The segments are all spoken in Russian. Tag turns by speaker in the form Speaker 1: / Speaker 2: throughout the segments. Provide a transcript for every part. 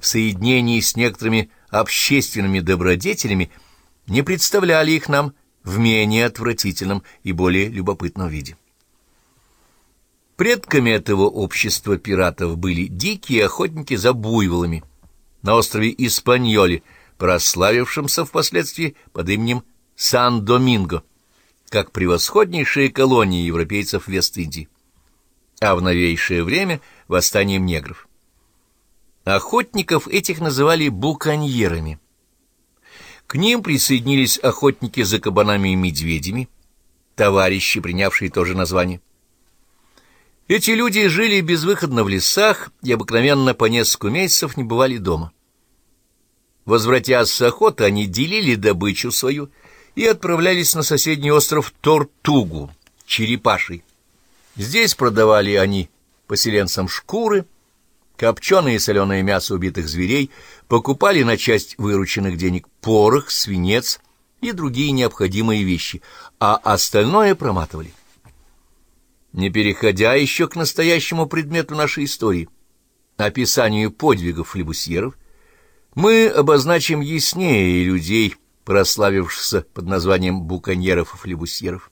Speaker 1: в соединении с некоторыми общественными добродетелями не представляли их нам в менее отвратительном и более любопытном виде. Предками этого общества пиратов были дикие охотники за буйволами на острове Испаньоли, прославившемся впоследствии под именем Сан-Доминго, как превосходнейшие колонии европейцев Вест-Индии, а в новейшее время — восстанием негров. Охотников этих называли буконьерами. К ним присоединились охотники за кабанами и медведями, товарищи, принявшие то же название. Эти люди жили безвыходно в лесах и обыкновенно по несколько месяцев не бывали дома. Возвратясь с охоты, они делили добычу свою и отправлялись на соседний остров Тортугу, Черепаший. Здесь продавали они поселенцам шкуры, копченое и соленое мясо убитых зверей, покупали на часть вырученных денег порох, свинец и другие необходимые вещи, а остальное проматывали. Не переходя еще к настоящему предмету нашей истории, описанию подвигов флебусьеров, мы обозначим яснее людей, прославившихся под названием буконьеров и флебусьеров.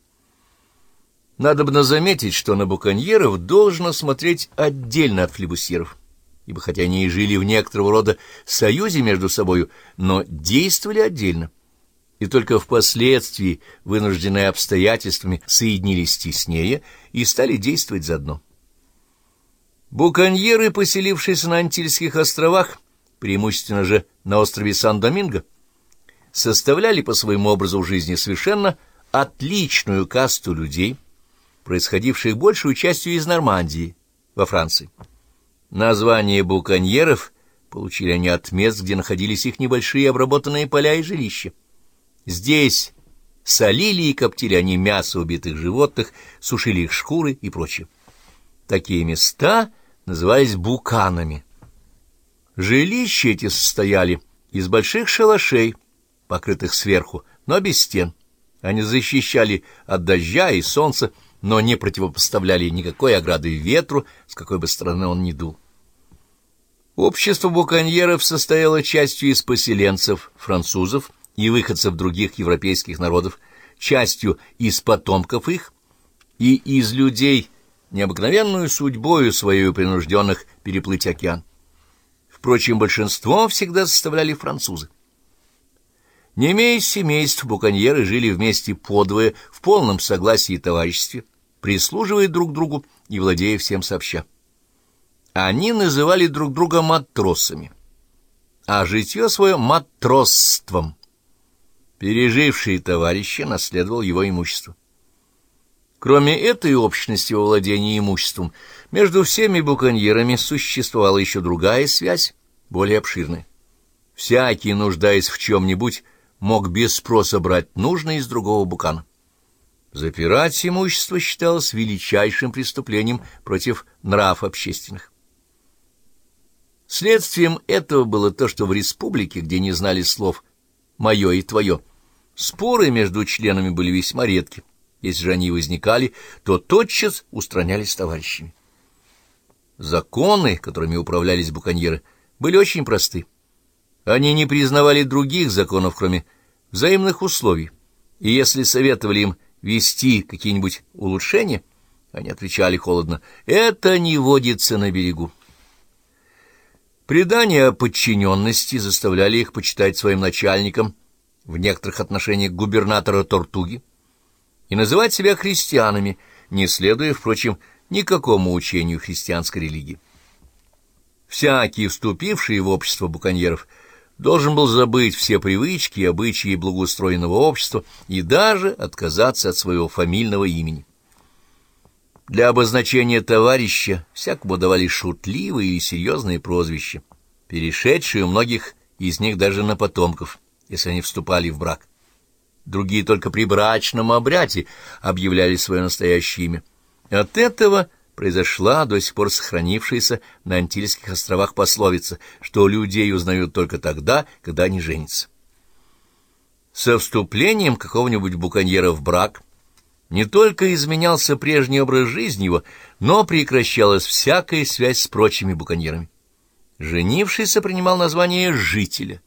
Speaker 1: Надобно заметить, что на буконьеров должно смотреть отдельно от флебусьеров, ибо хотя они и жили в некоторого рода союзе между собою, но действовали отдельно и только впоследствии, вынужденные обстоятельствами, соединились теснее и стали действовать заодно. Буконьеры, поселившиеся на Антильских островах, преимущественно же на острове Сан-Доминго, составляли по своему образу жизни совершенно отличную касту людей, происходивших большую частью из Нормандии, во Франции. Название буконьеров получили они от мест, где находились их небольшие обработанные поля и жилища. Здесь солили и коптили они мясо убитых животных, сушили их шкуры и прочее. Такие места назывались буканами. Жилища эти состояли из больших шалашей, покрытых сверху, но без стен. Они защищали от дождя и солнца, но не противопоставляли никакой ограды ветру, с какой бы стороны он ни дул. Общество буконьеров состояло частью из поселенцев, французов, и выходцев других европейских народов, частью из потомков их и из людей, необыкновенную судьбою своей принужденных переплыть океан. Впрочем, большинство всегда составляли французы. Не имея семейств, буконьеры жили вместе подвое, в полном согласии и товариществе, прислуживая друг другу и владея всем сообща. Они называли друг друга матросами, а житье свое — матросством. Переживший товарища наследовал его имущество. Кроме этой общности во владении имуществом, между всеми буконьерами существовала еще другая связь, более обширная. Всякий, нуждаясь в чем-нибудь, мог без спроса брать нужное из другого букана. Запирать имущество считалось величайшим преступлением против нрав общественных. Следствием этого было то, что в республике, где не знали слов мое и твое. Споры между членами были весьма редки. Если же они возникали, то тотчас устранялись товарищами. Законы, которыми управлялись буконьеры, были очень просты. Они не признавали других законов, кроме взаимных условий, и если советовали им вести какие-нибудь улучшения, они отвечали холодно «это не водится на берегу». Предания о подчиненности заставляли их почитать своим начальником, в некоторых отношениях губернатора Тортуги, и называть себя христианами, не следуя, впрочем, никакому учению христианской религии. Всякий, вступивший в общество буконьеров, должен был забыть все привычки и обычаи благоустроенного общества и даже отказаться от своего фамильного имени. Для обозначения товарища всякому давали шутливые или серьезные прозвища, перешедшие у многих из них даже на потомков, если они вступали в брак. Другие только при брачном обряде объявляли свое настоящее имя. От этого произошла до сих пор сохранившаяся на Антильских островах пословица, что людей узнают только тогда, когда они женятся. Со вступлением какого-нибудь буконьера в брак не только изменялся прежний образ жизни его, но прекращалась всякая связь с прочими буконьерами. Женившийся принимал название жителя.